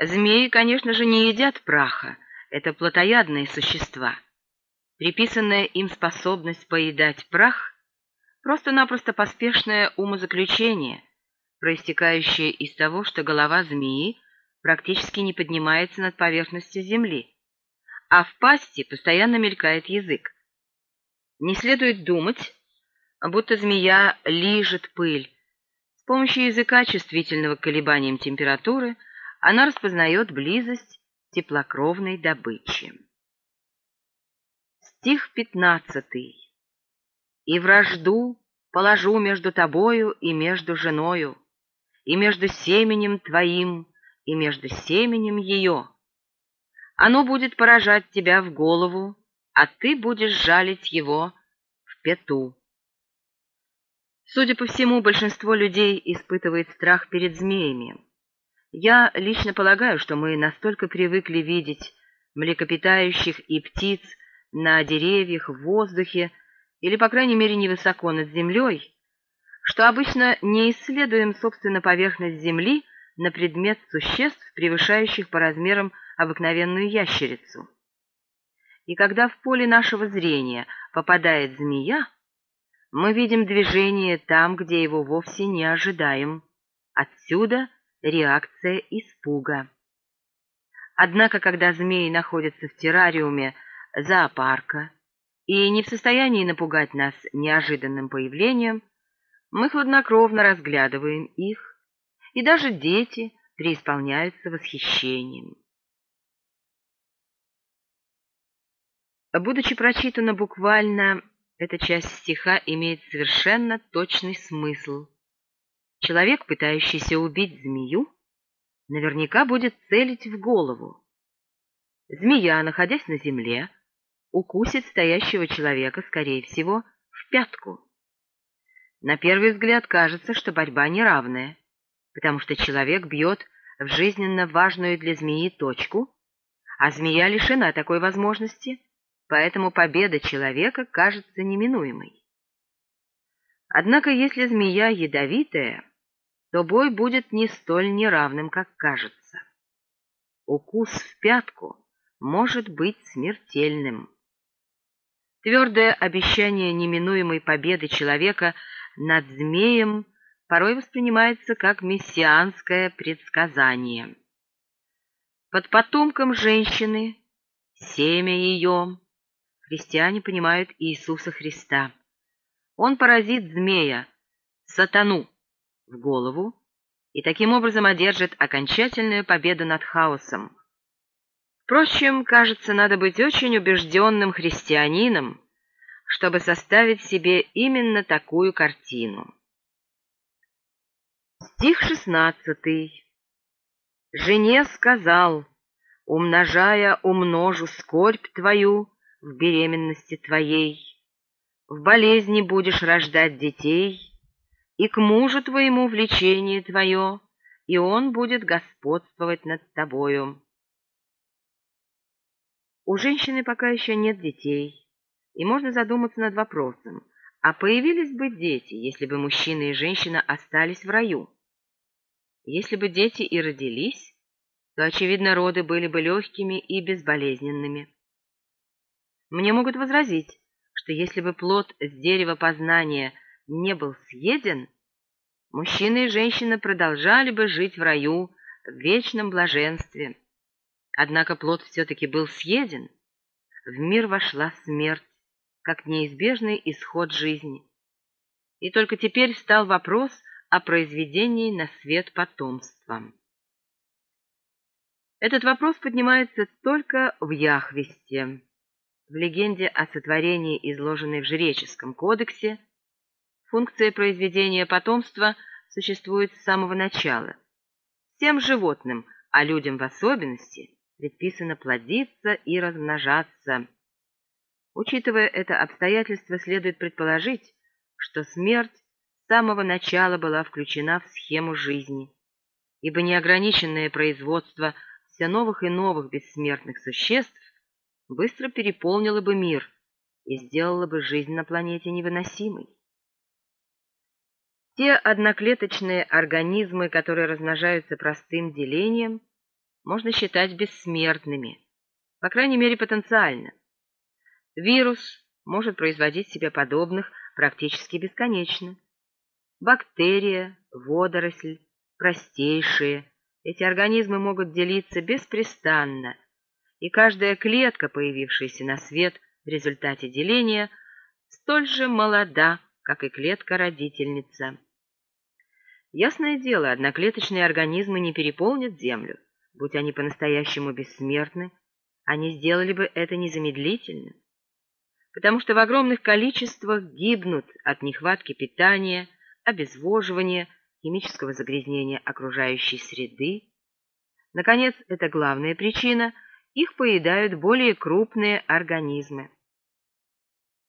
Змеи, конечно же, не едят праха, это плотоядные существа. Приписанная им способность поедать прах – просто-напросто поспешное умозаключение, проистекающее из того, что голова змеи практически не поднимается над поверхностью земли, а в пасти постоянно мелькает язык. Не следует думать, будто змея лижет пыль. С помощью языка, чувствительного к колебаниям температуры, она распознает близость теплокровной добычи. Стих пятнадцатый. «И вражду положу между тобою и между женою, и между семенем твоим, и между семенем ее. Оно будет поражать тебя в голову, а ты будешь жалить его в пету». Судя по всему, большинство людей испытывает страх перед змеями. Я лично полагаю, что мы настолько привыкли видеть млекопитающих и птиц на деревьях, в воздухе или, по крайней мере, невысоко над землей, что обычно не исследуем, собственно, поверхность Земли на предмет существ, превышающих по размерам обыкновенную ящерицу. И когда в поле нашего зрения попадает змея, мы видим движение там, где его вовсе не ожидаем. Отсюда реакция испуга. Однако, когда змеи находятся в террариуме зоопарка и не в состоянии напугать нас неожиданным появлением, мы хладнокровно разглядываем их, и даже дети преисполняются восхищением. Будучи прочитана буквально, эта часть стиха имеет совершенно точный смысл – Человек, пытающийся убить змею, наверняка будет целить в голову. Змея, находясь на земле, укусит стоящего человека, скорее всего, в пятку. На первый взгляд кажется, что борьба неравная, потому что человек бьет в жизненно важную для змеи точку, а змея лишена такой возможности, поэтому победа человека кажется неминуемой. Однако если змея ядовитая, то бой будет не столь неравным, как кажется. Укус в пятку может быть смертельным. Твердое обещание неминуемой победы человека над змеем порой воспринимается как мессианское предсказание. Под потомком женщины, семя ее, христиане понимают Иисуса Христа. Он поразит змея, сатану, в голову и таким образом одержит окончательную победу над хаосом. Впрочем, кажется, надо быть очень убежденным христианином, чтобы составить себе именно такую картину. Стих шестнадцатый. «Жене сказал, умножая умножу скорбь твою в беременности твоей, в болезни будешь рождать детей, и к мужу твоему влечение твое, и он будет господствовать над тобою. У женщины пока еще нет детей, и можно задуматься над вопросом, а появились бы дети, если бы мужчина и женщина остались в раю? Если бы дети и родились, то, очевидно, роды были бы легкими и безболезненными. Мне могут возразить, что если бы плод с дерева познания – не был съеден, мужчина и женщина продолжали бы жить в раю в вечном блаженстве. Однако плод все-таки был съеден, в мир вошла смерть, как неизбежный исход жизни. И только теперь стал вопрос о произведении на свет потомства. Этот вопрос поднимается только в Яхвесте. В легенде о сотворении, изложенной в Жреческом кодексе, Функция произведения потомства существует с самого начала. Всем животным, а людям в особенности, предписано плодиться и размножаться. Учитывая это обстоятельство, следует предположить, что смерть с самого начала была включена в схему жизни, ибо неограниченное производство все новых и новых бессмертных существ быстро переполнило бы мир и сделало бы жизнь на планете невыносимой. Те одноклеточные организмы, которые размножаются простым делением, можно считать бессмертными, по крайней мере потенциально. Вирус может производить себе подобных практически бесконечно. Бактерия, водоросль, простейшие, эти организмы могут делиться беспрестанно, и каждая клетка, появившаяся на свет в результате деления, столь же молода, как и клетка-родительница. Ясное дело, одноклеточные организмы не переполнят Землю. Будь они по-настоящему бессмертны, они сделали бы это незамедлительно, потому что в огромных количествах гибнут от нехватки питания, обезвоживания, химического загрязнения окружающей среды. Наконец, это главная причина, их поедают более крупные организмы.